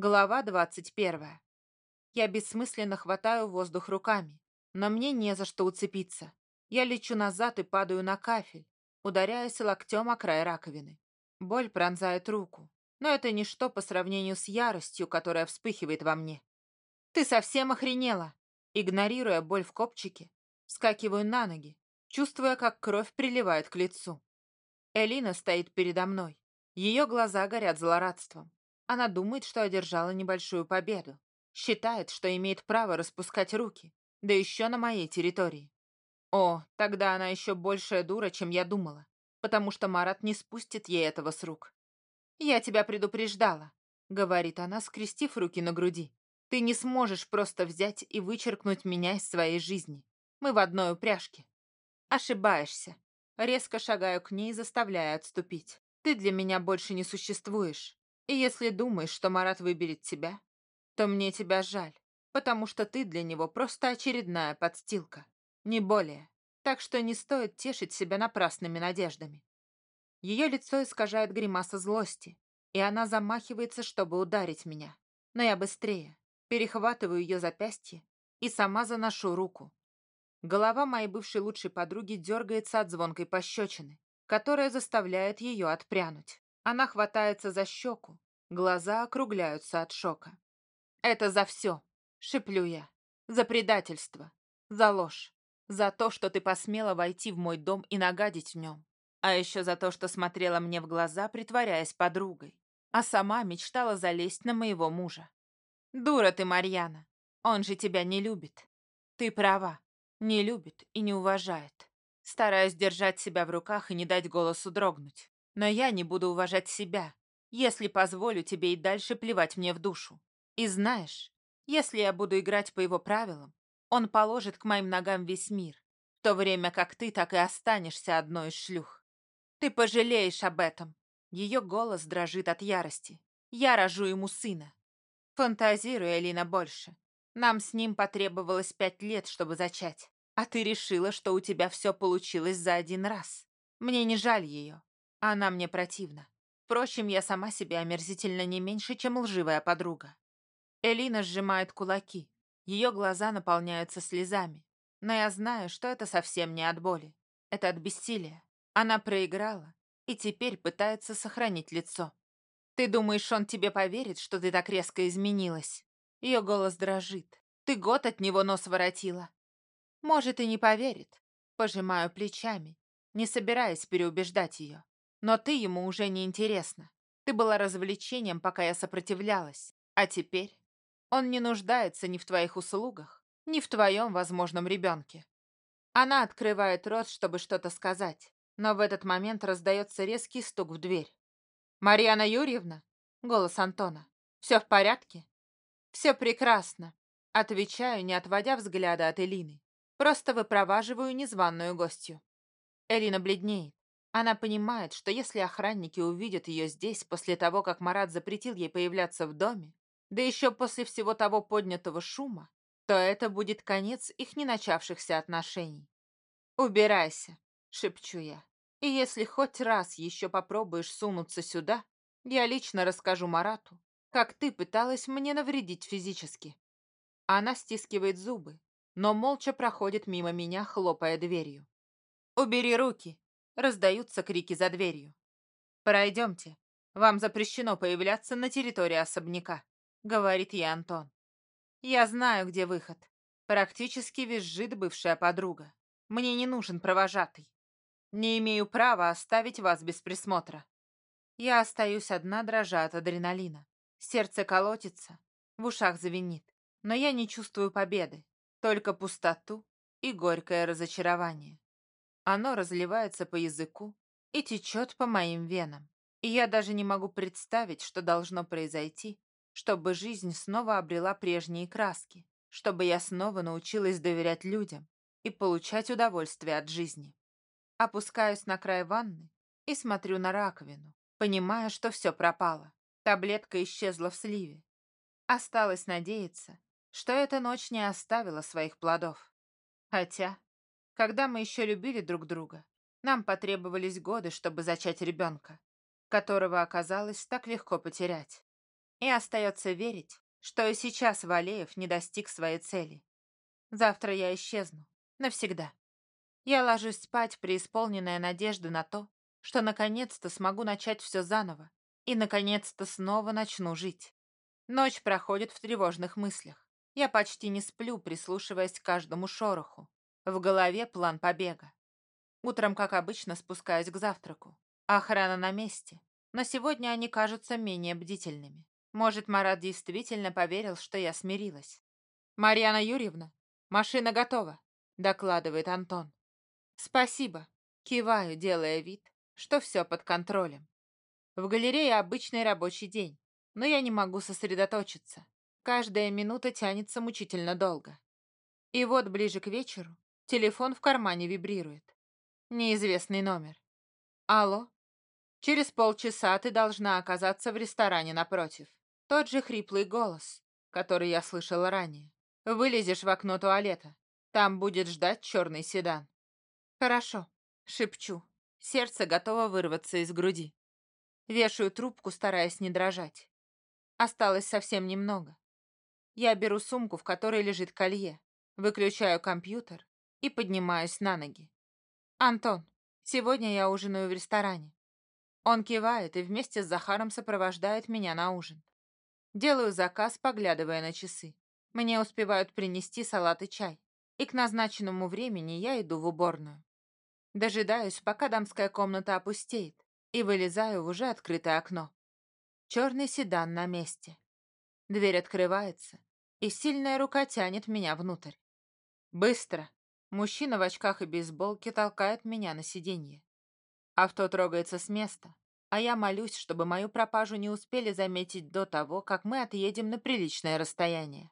Глава 21. Я бессмысленно хватаю воздух руками, но мне не за что уцепиться. Я лечу назад и падаю на кафель, ударяясь локтем о край раковины. Боль пронзает руку, но это ничто по сравнению с яростью, которая вспыхивает во мне. «Ты совсем охренела!» Игнорируя боль в копчике, скакиваю на ноги, чувствуя, как кровь приливает к лицу. Элина стоит передо мной. Ее глаза горят злорадством. Она думает, что одержала небольшую победу. Считает, что имеет право распускать руки, да еще на моей территории. О, тогда она еще большая дура, чем я думала, потому что Марат не спустит ей этого с рук. «Я тебя предупреждала», — говорит она, скрестив руки на груди. «Ты не сможешь просто взять и вычеркнуть меня из своей жизни. Мы в одной упряжке». «Ошибаешься». Резко шагаю к ней, заставляя отступить. «Ты для меня больше не существуешь. И если думаешь, что Марат выберет тебя, то мне тебя жаль, потому что ты для него просто очередная подстилка, не более. Так что не стоит тешить себя напрасными надеждами. Ее лицо искажает гримаса злости, и она замахивается, чтобы ударить меня. Но я быстрее, перехватываю ее запястье и сама заношу руку. Голова моей бывшей лучшей подруги дергается от звонкой пощечины, которая заставляет ее отпрянуть. Она хватается за щеку, глаза округляются от шока. «Это за все!» — шеплю я. «За предательство, за ложь, за то, что ты посмела войти в мой дом и нагадить в нем, а еще за то, что смотрела мне в глаза, притворяясь подругой, а сама мечтала залезть на моего мужа. Дура ты, Марьяна, он же тебя не любит. Ты права, не любит и не уважает. Стараюсь держать себя в руках и не дать голосу дрогнуть. Но я не буду уважать себя, если позволю тебе и дальше плевать мне в душу. И знаешь, если я буду играть по его правилам, он положит к моим ногам весь мир, в то время как ты так и останешься одной из шлюх. Ты пожалеешь об этом. Ее голос дрожит от ярости. Я рожу ему сына. Фантазируй, Элина, больше. Нам с ним потребовалось пять лет, чтобы зачать. А ты решила, что у тебя все получилось за один раз. Мне не жаль ее. Она мне противна. Впрочем, я сама себе омерзительно не меньше, чем лживая подруга. Элина сжимает кулаки. Ее глаза наполняются слезами. Но я знаю, что это совсем не от боли. Это от бессилия. Она проиграла и теперь пытается сохранить лицо. Ты думаешь, он тебе поверит, что ты так резко изменилась? Ее голос дрожит. Ты год от него нос воротила. Может, и не поверит. Пожимаю плечами, не собираясь переубеждать ее. Но ты ему уже не интересна. Ты была развлечением, пока я сопротивлялась. А теперь он не нуждается ни в твоих услугах, ни в твоем возможном ребенке. Она открывает рот, чтобы что-то сказать, но в этот момент раздается резкий стук в дверь. «Марьяна Юрьевна?» — голос Антона. «Все в порядке?» «Все прекрасно», — отвечаю, не отводя взгляда от Элины. Просто выпроваживаю незваную гостью. Элина бледнеет. Она понимает, что если охранники увидят ее здесь после того, как Марат запретил ей появляться в доме, да еще после всего того поднятого шума, то это будет конец их не начавшихся отношений. «Убирайся», — шепчу я. «И если хоть раз еще попробуешь сунуться сюда, я лично расскажу Марату, как ты пыталась мне навредить физически». Она стискивает зубы, но молча проходит мимо меня, хлопая дверью. «Убери руки!» Раздаются крики за дверью. «Пройдемте. Вам запрещено появляться на территории особняка», — говорит ей Антон. «Я знаю, где выход. Практически визжит бывшая подруга. Мне не нужен провожатый. Не имею права оставить вас без присмотра. Я остаюсь одна, дрожа от адреналина. Сердце колотится, в ушах звенит. Но я не чувствую победы, только пустоту и горькое разочарование. Оно разливается по языку и течет по моим венам. И я даже не могу представить, что должно произойти, чтобы жизнь снова обрела прежние краски, чтобы я снова научилась доверять людям и получать удовольствие от жизни. Опускаюсь на край ванны и смотрю на раковину, понимая, что все пропало. Таблетка исчезла в сливе. Осталось надеяться, что эта ночь не оставила своих плодов. Хотя когда мы еще любили друг друга, нам потребовались годы, чтобы зачать ребенка, которого оказалось так легко потерять. И остается верить, что и сейчас Валеев не достиг своей цели. Завтра я исчезну. Навсегда. Я ложусь спать, преисполненная надежды на то, что наконец-то смогу начать все заново и наконец-то снова начну жить. Ночь проходит в тревожных мыслях. Я почти не сплю, прислушиваясь к каждому шороху. В голове план побега. Утром, как обычно, спускаюсь к завтраку. Охрана на месте, но сегодня они кажутся менее бдительными. Может, Марат действительно поверил, что я смирилась. «Марьяна Юрьевна, машина готова», — докладывает Антон. «Спасибо», — киваю, делая вид, что все под контролем. В галерее обычный рабочий день, но я не могу сосредоточиться. Каждая минута тянется мучительно долго. И вот ближе к вечеру телефон в кармане вибрирует. Неизвестный номер. Алло? Через полчаса ты должна оказаться в ресторане напротив. Тот же хриплый голос, который я слышала ранее. Вылезешь в окно туалета. Там будет ждать черный седан. Хорошо, шепчу. Сердце готово вырваться из груди. Вешаю трубку, стараясь не дрожать. Осталось совсем немного. Я беру сумку, в которой лежит колье, выключаю компьютер и поднимаюсь на ноги. «Антон, сегодня я ужинаю в ресторане». Он кивает и вместе с Захаром сопровождает меня на ужин. Делаю заказ, поглядывая на часы. Мне успевают принести салат и чай. И к назначенному времени я иду в уборную. Дожидаюсь, пока дамская комната опустеет, и вылезаю в уже открытое окно. Черный седан на месте. Дверь открывается, и сильная рука тянет меня внутрь. Быстро. Мужчина в очках и бейсболке толкает меня на сиденье. Авто трогается с места, а я молюсь, чтобы мою пропажу не успели заметить до того, как мы отъедем на приличное расстояние.